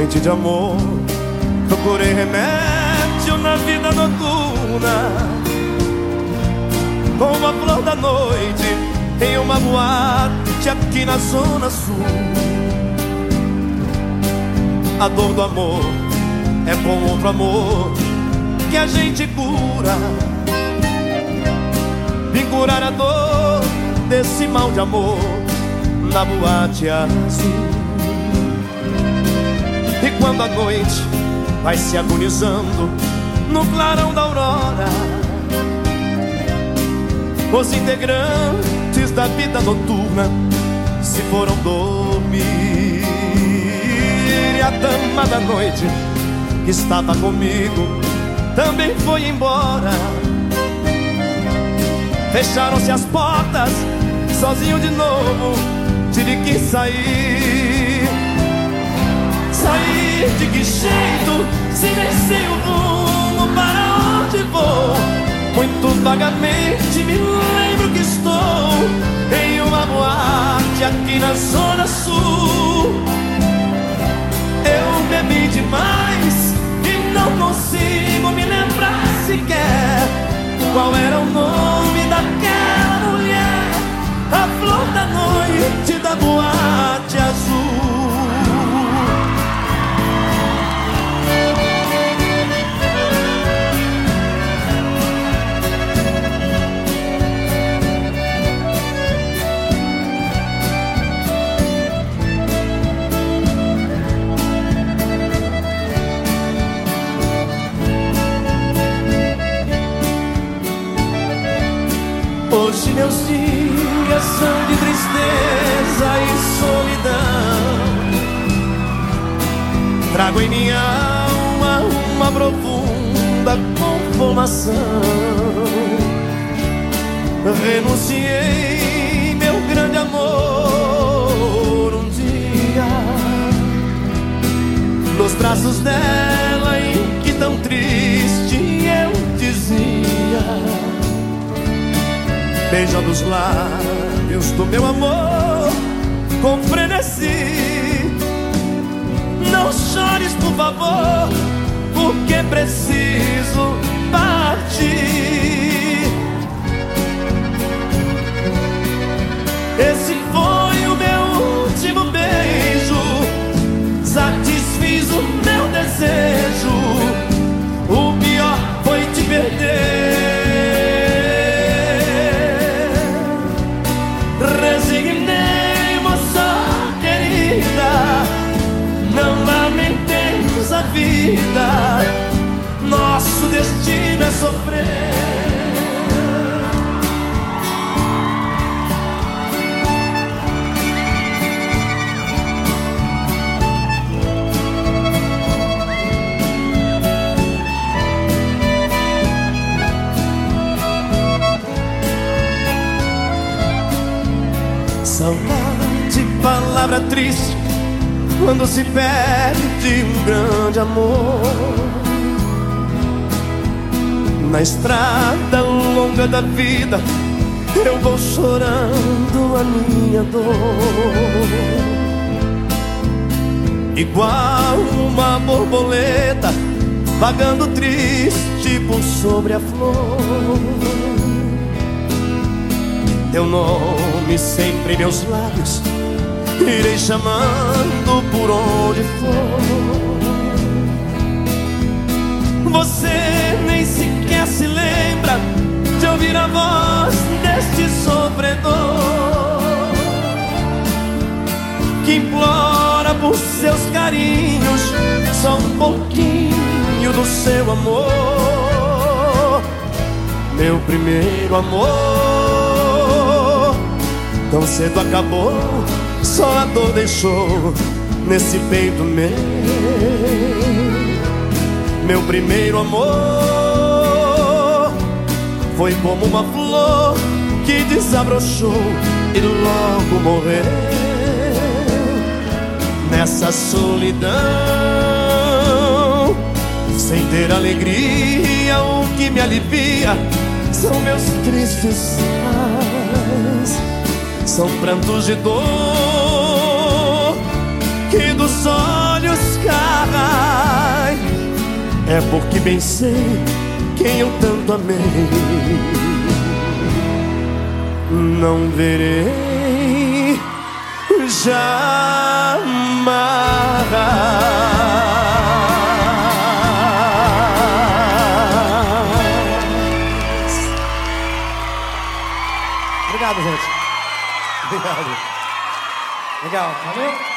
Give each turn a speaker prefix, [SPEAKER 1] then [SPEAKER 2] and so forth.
[SPEAKER 1] noite de amor, procurei remédio na vida noturna. Como a flor da noite em uma boate aqui na zona sul. A dor do amor é com outro amor que a gente cura. Vim curar a dor desse mal de amor na boate azul. Quando a noite vai se agonizando no clarão da aurora, os integrantes da vida noturna se foram dormir. E a dama da noite que estava comigo também foi embora. Fecharam-se as portas, sozinho de novo, tive que sair. Sair de que jeito, se nem o rumo para onde vou. Muito vagamente me lembro que estou em uma boate aqui na Zona Sul. Eu bebi demais e não consigo me lembrar sequer qual era o nome Hoje meus dias são de tristeza e solidão. Trago em minha alma uma profunda conformação. Renunciei meu grande amor um dia nos braços dela beijando os lábios do meu amor com frenesi. Não chores, por favor, porque preciso partir. Esse Saudade, palavra triste quando se perde um grande amor. Na estrada longa da vida, eu vou chorando a minha dor. Igual uma borboleta vagando triste por sobre a flor. Teu nome sempre em meus lábios Irei chamando por onde for. Você nem sequer se lembra De ouvir a voz deste sofredor Que implora por seus carinhos Só um pouquinho do seu amor. Meu primeiro amor Tão cedo acabou, só a dor deixou nesse peito meu. Meu primeiro amor foi como uma flor que desabrochou e logo morreu. Nessa solidão, sem ter alegria, o que me alivia são meus tristes pais. São prantos de dor que dos olhos caem. É porque bem sei quem eu tanto amei. Não verei jamais.
[SPEAKER 2] Obrigado, gente. Obrigado. Legal, valeu?